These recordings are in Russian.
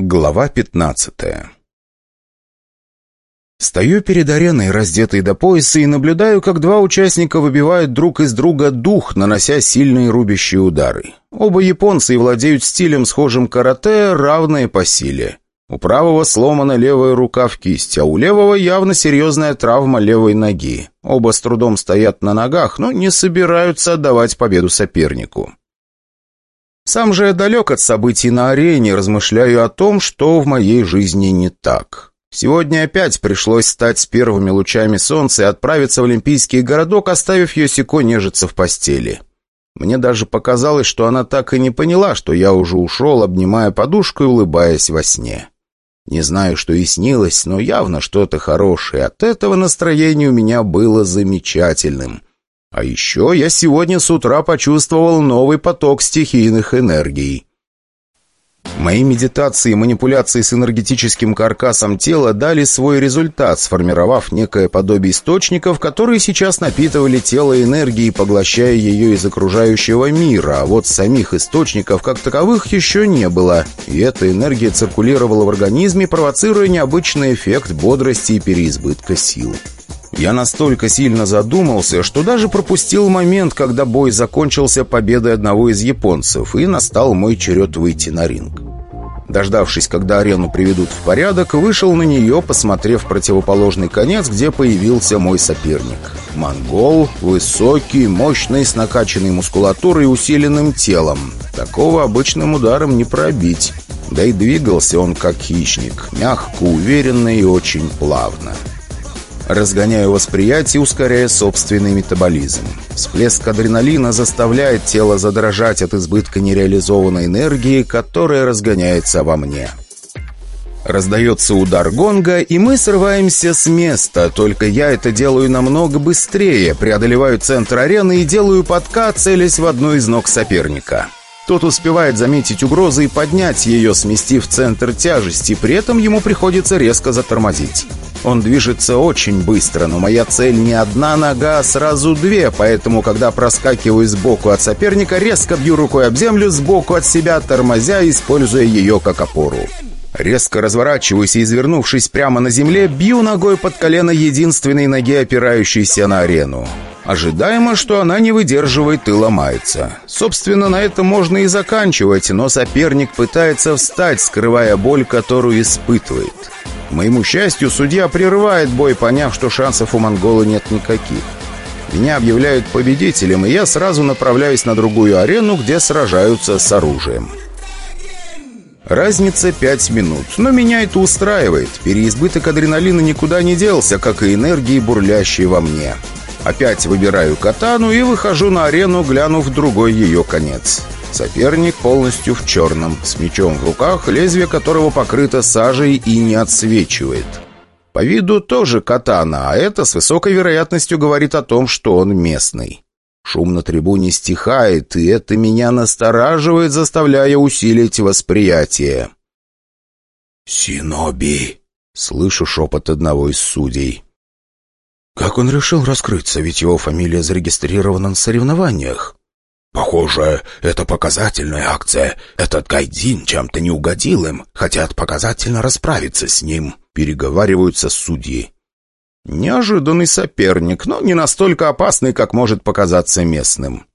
Глава 15 Стою перед ареной, раздетый до пояса, и наблюдаю, как два участника выбивают друг из друга дух, нанося сильные рубящие удары. Оба японцы владеют стилем, схожим карате, равные по силе. У правого сломана левая рука в кисть, а у левого явно серьезная травма левой ноги. Оба с трудом стоят на ногах, но не собираются отдавать победу сопернику. Сам же я далек от событий на арене, размышляю о том, что в моей жизни не так. Сегодня опять пришлось стать с первыми лучами солнца и отправиться в Олимпийский городок, оставив Йосико нежиться в постели. Мне даже показалось, что она так и не поняла, что я уже ушел, обнимая подушку и улыбаясь во сне. Не знаю, что и снилось, но явно что-то хорошее. От этого настроение у меня было замечательным. А еще я сегодня с утра почувствовал новый поток стихийных энергий. Мои медитации и манипуляции с энергетическим каркасом тела дали свой результат, сформировав некое подобие источников, которые сейчас напитывали тело энергией, поглощая ее из окружающего мира, а вот самих источников как таковых еще не было, и эта энергия циркулировала в организме, провоцируя необычный эффект бодрости и переизбытка сил. Я настолько сильно задумался, что даже пропустил момент, когда бой закончился победой одного из японцев, и настал мой черед выйти на ринг. Дождавшись, когда арену приведут в порядок, вышел на нее, посмотрев противоположный конец, где появился мой соперник. Монгол, высокий, мощный, с накачанной мускулатурой и усиленным телом. Такого обычным ударом не пробить. Да и двигался он как хищник, мягко, уверенно и очень плавно. Разгоняю восприятие, ускоряя собственный метаболизм. Всплеск адреналина заставляет тело задрожать от избытка нереализованной энергии, которая разгоняется во мне. Раздается удар гонга, и мы срываемся с места, только я это делаю намного быстрее, преодолеваю центр арены и делаю подкат, целясь в одну из ног соперника. Тот успевает заметить угрозу и поднять ее, сместив центр тяжести, при этом ему приходится резко затормозить. Он движется очень быстро, но моя цель не одна нога, а сразу две, поэтому, когда проскакиваю сбоку от соперника, резко бью рукой об землю сбоку от себя, тормозя, используя ее как опору. Резко разворачиваюсь и, извернувшись прямо на земле, бью ногой под колено единственной ноги, опирающейся на арену. Ожидаемо, что она не выдерживает и ломается. Собственно, на этом можно и заканчивать, но соперник пытается встать, скрывая боль, которую испытывает моему счастью, судья прерывает бой, поняв, что шансов у монгола нет никаких. Меня объявляют победителем, и я сразу направляюсь на другую арену, где сражаются с оружием. Разница пять минут, но меня это устраивает. Переизбыток адреналина никуда не делся, как и энергии, бурлящей во мне. Опять выбираю катану и выхожу на арену, глянув в другой ее конец. Соперник полностью в черном, с мечом в руках, лезвие которого покрыто сажей и не отсвечивает. По виду тоже катана, а это с высокой вероятностью говорит о том, что он местный. Шум на трибуне стихает, и это меня настораживает, заставляя усилить восприятие. «Синоби!» — слышу шепот одного из судей. «Как он решил раскрыться, ведь его фамилия зарегистрирована на соревнованиях?» Похоже, это показательная акция. Этот Гайдин чем-то не угодил им, хотят показательно расправиться с ним. Переговариваются судьи. Неожиданный соперник, но не настолько опасный, как может показаться местным.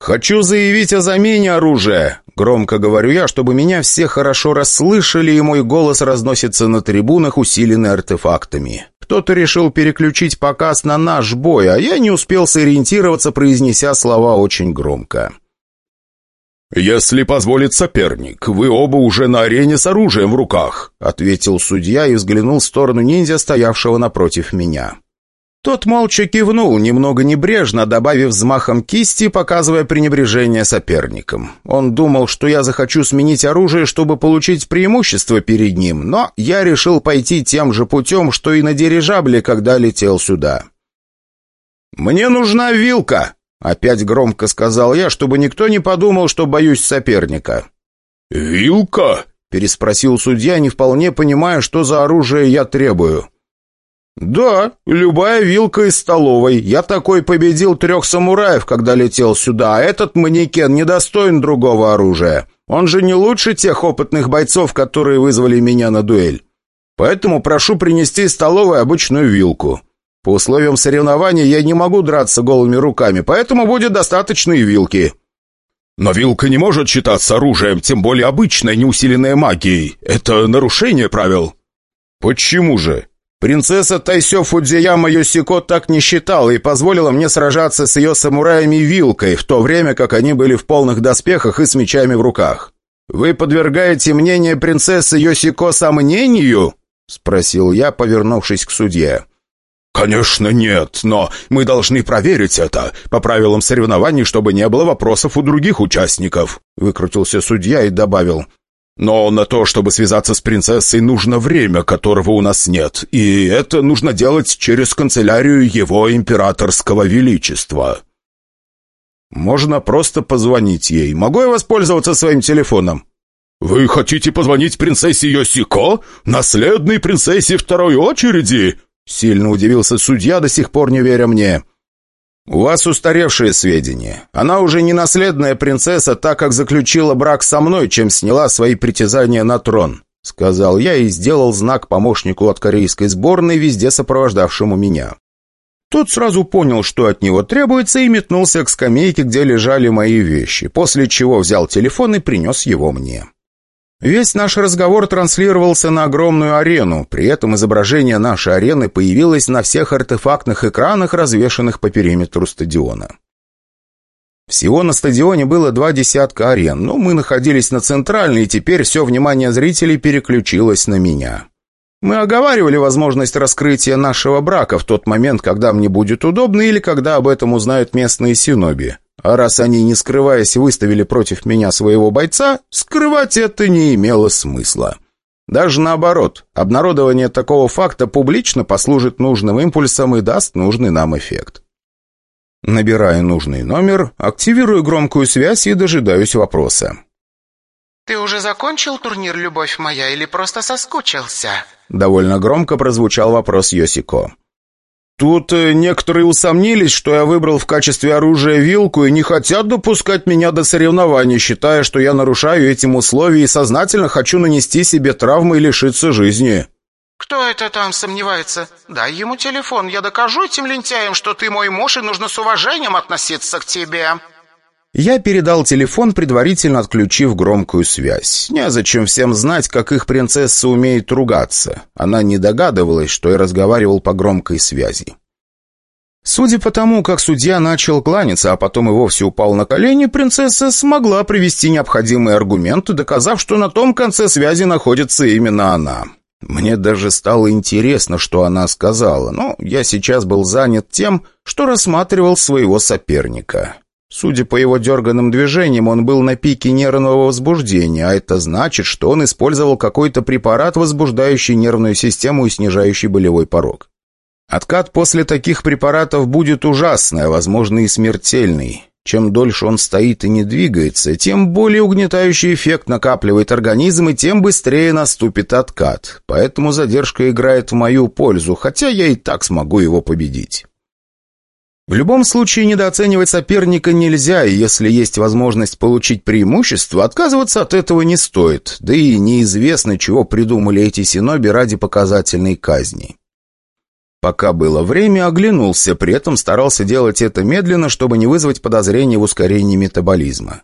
«Хочу заявить о замене оружия!» Громко говорю я, чтобы меня все хорошо расслышали, и мой голос разносится на трибунах, усиленный артефактами. Кто-то решил переключить показ на наш бой, а я не успел сориентироваться, произнеся слова очень громко. «Если позволит соперник, вы оба уже на арене с оружием в руках», ответил судья и взглянул в сторону ниндзя, стоявшего напротив меня. Тот молча кивнул, немного небрежно, добавив взмахом кисти, показывая пренебрежение соперникам. Он думал, что я захочу сменить оружие, чтобы получить преимущество перед ним, но я решил пойти тем же путем, что и на дирижабле, когда летел сюда. «Мне нужна вилка!» — опять громко сказал я, чтобы никто не подумал, что боюсь соперника. «Вилка?» — переспросил судья, не вполне понимая, что за оружие я требую. «Да, любая вилка из столовой. Я такой победил трех самураев, когда летел сюда, а этот манекен недостоин другого оружия», Он же не лучше тех опытных бойцов, которые вызвали меня на дуэль. Поэтому прошу принести из столовой обычную вилку. По условиям соревнования я не могу драться голыми руками, поэтому будет достаточно и вилки». «Но вилка не может считаться оружием, тем более обычной, не усиленной магией. Это нарушение правил». «Почему же?» Принцесса Тайсё Фудзияма Йосико так не считала и позволила мне сражаться с ее самураями вилкой, в то время как они были в полных доспехах и с мечами в руках. «Вы подвергаете мнение принцессы Йосико сомнению?» — спросил я, повернувшись к судье. «Конечно нет, но мы должны проверить это по правилам соревнований, чтобы не было вопросов у других участников», — выкрутился судья и добавил. «Но на то, чтобы связаться с принцессой, нужно время, которого у нас нет, и это нужно делать через канцелярию его императорского величества». «Можно просто позвонить ей. Могу я воспользоваться своим телефоном?» «Вы хотите позвонить принцессе Йосико? Наследной принцессе второй очереди?» Сильно удивился судья, до сих пор не веря мне. «У вас устаревшие сведения. Она уже не наследная принцесса, так как заключила брак со мной, чем сняла свои притязания на трон», сказал я и сделал знак помощнику от корейской сборной, везде сопровождавшему меня. Тот сразу понял, что от него требуется, и метнулся к скамейке, где лежали мои вещи, после чего взял телефон и принес его мне. Весь наш разговор транслировался на огромную арену, при этом изображение нашей арены появилось на всех артефактных экранах, развешанных по периметру стадиона. Всего на стадионе было два десятка арен, но мы находились на центральной, и теперь все внимание зрителей переключилось на меня. Мы оговаривали возможность раскрытия нашего брака в тот момент, когда мне будет удобно или когда об этом узнают местные синоби. А раз они, не скрываясь, выставили против меня своего бойца, скрывать это не имело смысла. Даже наоборот, обнародование такого факта публично послужит нужным импульсом и даст нужный нам эффект. Набираю нужный номер, активирую громкую связь и дожидаюсь вопроса. «Ты уже закончил турнир, любовь моя, или просто соскучился?» Довольно громко прозвучал вопрос Йосико. Тут э, некоторые усомнились, что я выбрал в качестве оружия вилку и не хотят допускать меня до соревнований, считая, что я нарушаю этим условия и сознательно хочу нанести себе травмы и лишиться жизни. «Кто это там сомневается? Дай ему телефон, я докажу этим лентяям, что ты мой муж и нужно с уважением относиться к тебе». Я передал телефон, предварительно отключив громкую связь. Незачем всем знать, как их принцесса умеет ругаться. Она не догадывалась, что я разговаривал по громкой связи. Судя по тому, как судья начал кланяться, а потом и вовсе упал на колени, принцесса смогла привести необходимые аргументы, доказав, что на том конце связи находится именно она. Мне даже стало интересно, что она сказала, но я сейчас был занят тем, что рассматривал своего соперника. Судя по его дерганным движениям, он был на пике нервного возбуждения, а это значит, что он использовал какой-то препарат, возбуждающий нервную систему и снижающий болевой порог. Откат после таких препаратов будет ужасный, а возможно и смертельный. Чем дольше он стоит и не двигается, тем более угнетающий эффект накапливает организм, и тем быстрее наступит откат. Поэтому задержка играет в мою пользу, хотя я и так смогу его победить. В любом случае недооценивать соперника нельзя, и если есть возможность получить преимущество, отказываться от этого не стоит, да и неизвестно, чего придумали эти синоби ради показательной казни. Пока было время, оглянулся, при этом старался делать это медленно, чтобы не вызвать подозрений в ускорении метаболизма.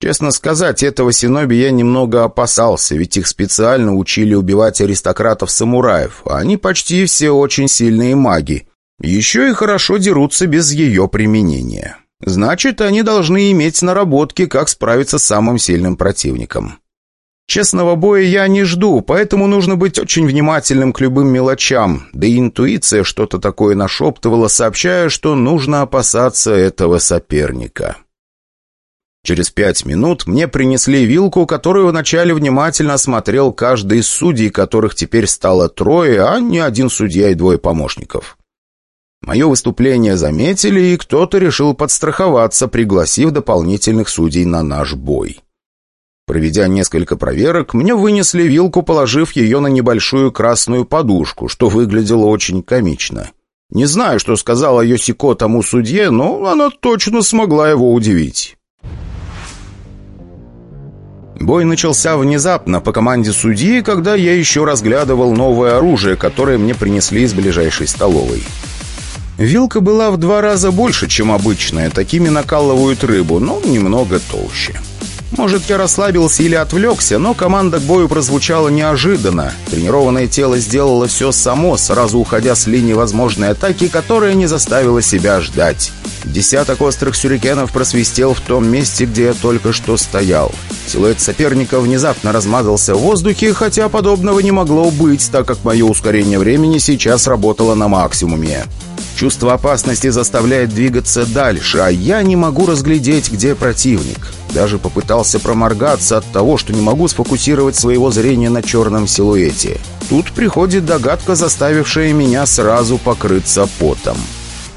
Честно сказать, этого синоби я немного опасался, ведь их специально учили убивать аристократов-самураев, а они почти все очень сильные маги – еще и хорошо дерутся без ее применения. Значит, они должны иметь наработки, как справиться с самым сильным противником. Честного боя я не жду, поэтому нужно быть очень внимательным к любым мелочам, да и интуиция что-то такое нашептывала, сообщая, что нужно опасаться этого соперника. Через пять минут мне принесли вилку, которую вначале внимательно осмотрел каждый из судей, которых теперь стало трое, а не один судья и двое помощников. Мое выступление заметили, и кто-то решил подстраховаться, пригласив дополнительных судей на наш бой. Проведя несколько проверок, мне вынесли вилку, положив ее на небольшую красную подушку, что выглядело очень комично. Не знаю, что сказала Йосико тому судье, но она точно смогла его удивить. Бой начался внезапно по команде судьи, когда я еще разглядывал новое оружие, которое мне принесли из ближайшей столовой. Вилка была в два раза больше, чем обычная. Такими накалывают рыбу, но немного толще. Может, я расслабился или отвлекся, но команда к бою прозвучала неожиданно. Тренированное тело сделало все само, сразу уходя с линии возможной атаки, которая не заставила себя ждать. Десяток острых сюрикенов просвистел в том месте, где я только что стоял. Силуэт соперника внезапно размазался в воздухе, хотя подобного не могло быть, так как мое ускорение времени сейчас работало на максимуме. Чувство опасности заставляет двигаться дальше, а я не могу разглядеть, где противник. Даже попытался проморгаться от того, что не могу сфокусировать своего зрения на черном силуэте. Тут приходит догадка, заставившая меня сразу покрыться потом.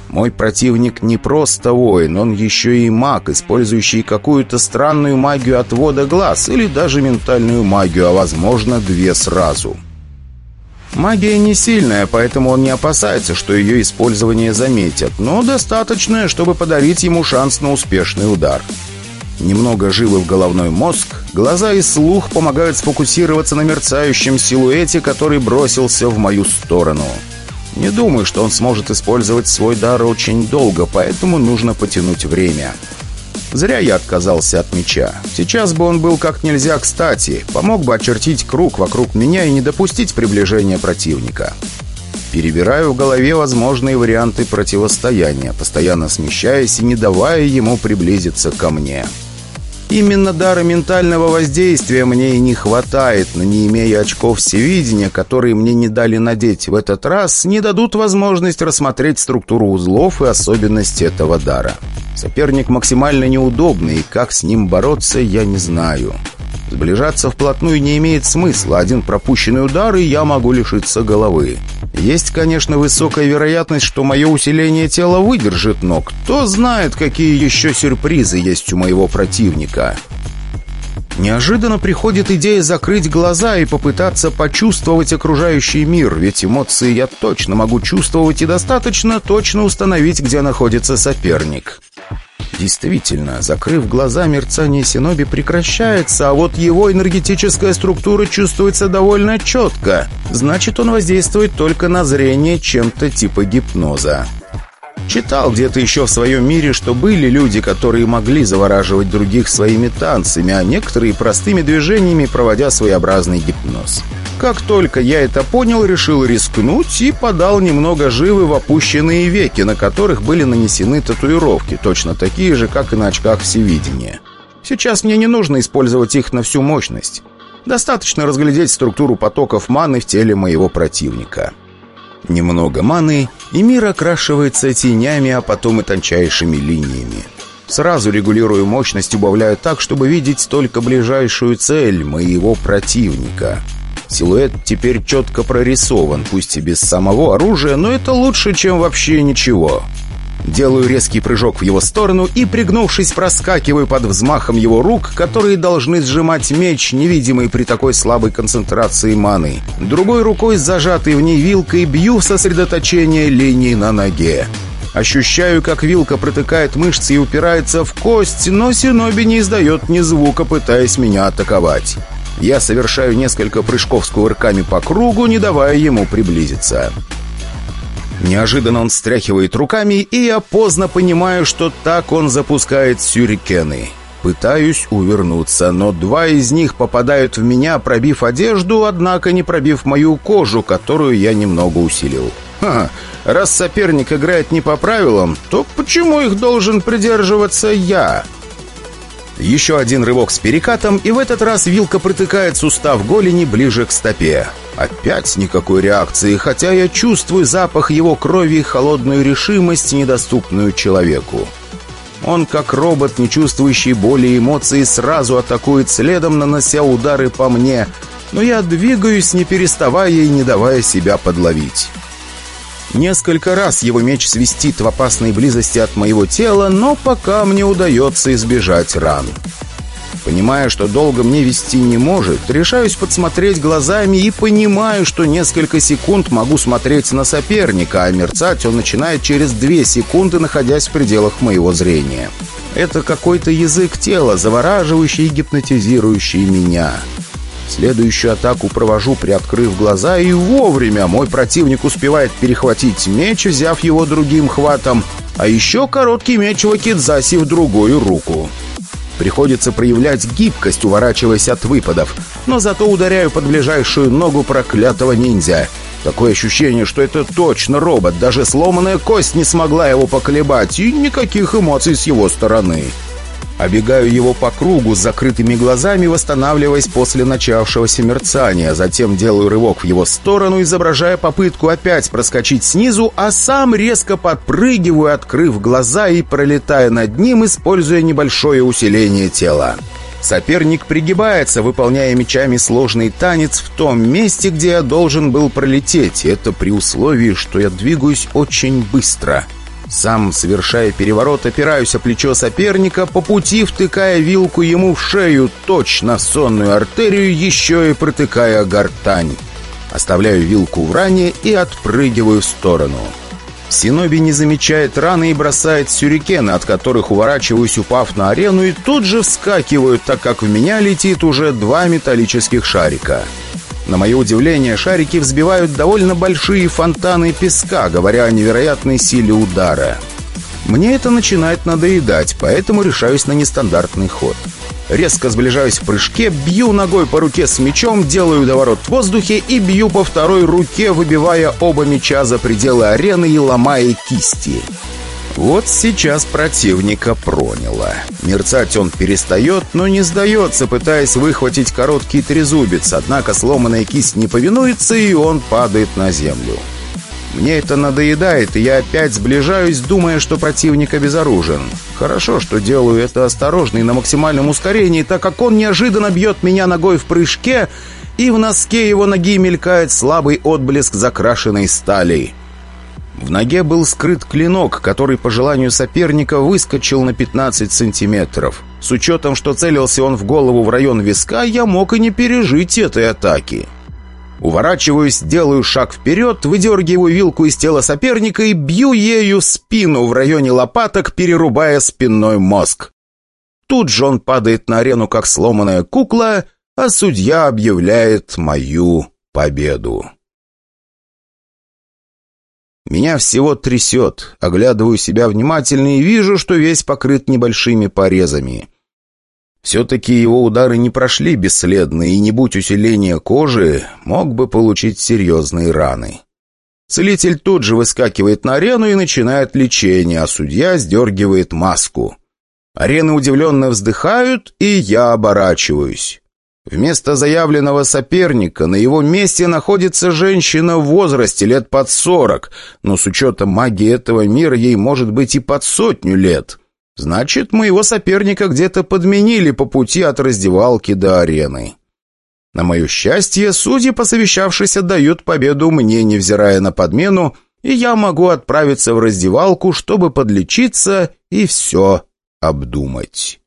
Мой противник не просто воин, он еще и маг, использующий какую-то странную магию отвода глаз или даже ментальную магию, а возможно две сразу. Магия не сильная, поэтому он не опасается, что ее использование заметят, но достаточное, чтобы подарить ему шанс на успешный удар. Немного живы в головной мозг, глаза и слух помогают сфокусироваться на мерцающем силуэте, который бросился в мою сторону. Не думаю, что он сможет использовать свой дар очень долго, поэтому нужно потянуть время. Зря я отказался от меча. Сейчас бы он был как нельзя кстати. Помог бы очертить круг вокруг меня и не допустить приближения противника. Перебираю в голове возможные варианты противостояния, постоянно смещаясь и не давая ему приблизиться ко мне. Именно дара ментального воздействия мне и не хватает, но не имея очков всевидения, которые мне не дали надеть в этот раз, не дадут возможность рассмотреть структуру узлов и особенности этого дара. Соперник максимально неудобный, и как с ним бороться, я не знаю. Сближаться вплотную не имеет смысла. Один пропущенный удар, и я могу лишиться головы. Есть, конечно, высокая вероятность, что мое усиление тела выдержит, но кто знает, какие еще сюрпризы есть у моего противника. Неожиданно приходит идея закрыть глаза и попытаться почувствовать окружающий мир, ведь эмоции я точно могу чувствовать и достаточно точно установить, где находится соперник. Действительно, закрыв глаза, мерцание Синоби прекращается, а вот его энергетическая структура чувствуется довольно четко. Значит, он воздействует только на зрение чем-то типа гипноза. Читал где-то еще в своем мире, что были люди, которые могли завораживать других своими танцами, а некоторые простыми движениями, проводя своеобразный гипноз. Как только я это понял, решил рискнуть и подал немного живы в опущенные веки, на которых были нанесены татуировки, точно такие же, как и на очках всевидения. Сейчас мне не нужно использовать их на всю мощность. Достаточно разглядеть структуру потоков маны в теле моего противника. Немного маны, и мир окрашивается тенями, а потом и тончайшими линиями. Сразу регулирую мощность, убавляю так, чтобы видеть только ближайшую цель моего противника. Силуэт теперь четко прорисован, пусть и без самого оружия, но это лучше, чем вообще ничего. Делаю резкий прыжок в его сторону и, пригнувшись, проскакиваю под взмахом его рук, которые должны сжимать меч, невидимый при такой слабой концентрации маны. Другой рукой, зажатой в ней вилкой, бью сосредоточение линии на ноге. Ощущаю, как вилка протыкает мышцы и упирается в кость, но Синоби не издает ни звука, пытаясь меня атаковать. Я совершаю несколько прыжков с кувырками по кругу, не давая ему приблизиться. Неожиданно он встряхивает руками, и я поздно понимаю, что так он запускает сюрикены. Пытаюсь увернуться, но два из них попадают в меня, пробив одежду, однако не пробив мою кожу, которую я немного усилил. Ха, раз соперник играет не по правилам, то почему их должен придерживаться я? Еще один рывок с перекатом, и в этот раз вилка протыкает сустав голени ближе к стопе. Опять никакой реакции, хотя я чувствую запах его крови и холодную решимость, недоступную человеку. Он, как робот, не чувствующий боли и эмоций, сразу атакует следом, нанося удары по мне, но я двигаюсь, не переставая и не давая себя подловить. Несколько раз его меч свистит в опасной близости от моего тела, но пока мне удается избежать ран. Понимая, что долго мне вести не может, решаюсь подсмотреть глазами и понимаю, что несколько секунд могу смотреть на соперника, а мерцать он начинает через две секунды, находясь в пределах моего зрения. Это какой-то язык тела, завораживающий и гипнотизирующий меня. Следующую атаку провожу, приоткрыв глаза, и вовремя мой противник успевает перехватить меч, взяв его другим хватом, а еще короткий меч Вакидзаси в другую руку. Приходится проявлять гибкость, уворачиваясь от выпадов, но зато ударяю под ближайшую ногу проклятого ниндзя. Такое ощущение, что это точно робот, даже сломанная кость не смогла его поколебать, и никаких эмоций с его стороны. Обегаю его по кругу с закрытыми глазами, восстанавливаясь после начавшегося мерцания. Затем делаю рывок в его сторону, изображая попытку опять проскочить снизу, а сам резко подпрыгиваю, открыв глаза и пролетая над ним, используя небольшое усиление тела. Соперник пригибается, выполняя мечами сложный танец в том месте, где я должен был пролететь. Это при условии, что я двигаюсь очень быстро. Сам, совершая переворот, опираюсь о плечо соперника, по пути втыкая вилку ему в шею, точно сонную артерию, еще и протыкая гортань. Оставляю вилку в ране и отпрыгиваю в сторону. Синоби не замечает раны и бросает сюрикены, от которых уворачиваюсь, упав на арену, и тут же вскакиваю, так как в меня летит уже два металлических шарика. На мое удивление, шарики взбивают довольно большие фонтаны песка, говоря о невероятной силе удара. Мне это начинает надоедать, поэтому решаюсь на нестандартный ход. Резко сближаюсь в прыжке, бью ногой по руке с мечом, делаю доворот в воздухе и бью по второй руке, выбивая оба меча за пределы арены и ломая кисти. Вот сейчас противника проняло. Мерцать он перестает, но не сдается, пытаясь выхватить короткий трезубец, однако сломанная кисть не повинуется, и он падает на землю. Мне это надоедает, и я опять сближаюсь, думая, что противник обезоружен. Хорошо, что делаю это осторожно и на максимальном ускорении, так как он неожиданно бьет меня ногой в прыжке, и в носке его ноги мелькает слабый отблеск закрашенной стали. В ноге был скрыт клинок, который по желанию соперника выскочил на 15 сантиметров. С учетом, что целился он в голову в район виска, я мог и не пережить этой атаки. Уворачиваюсь, делаю шаг вперед, выдергиваю вилку из тела соперника и бью ею спину в районе лопаток, перерубая спинной мозг. Тут же он падает на арену, как сломанная кукла, а судья объявляет мою победу. Меня всего трясет. Оглядываю себя внимательно и вижу, что весь покрыт небольшими порезами. Все-таки его удары не прошли бесследно, и не будь усиления кожи, мог бы получить серьезные раны. Целитель тут же выскакивает на арену и начинает лечение, а судья сдергивает маску. Арены удивленно вздыхают, и я оборачиваюсь. Вместо заявленного соперника на его месте находится женщина в возрасте лет под сорок, но с учетом магии этого мира ей может быть и под сотню лет. Значит, моего соперника где-то подменили по пути от раздевалки до арены. На мое счастье, судьи, посовещавшись, отдают победу мне, невзирая на подмену, и я могу отправиться в раздевалку, чтобы подлечиться и все обдумать.